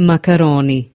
macaroni.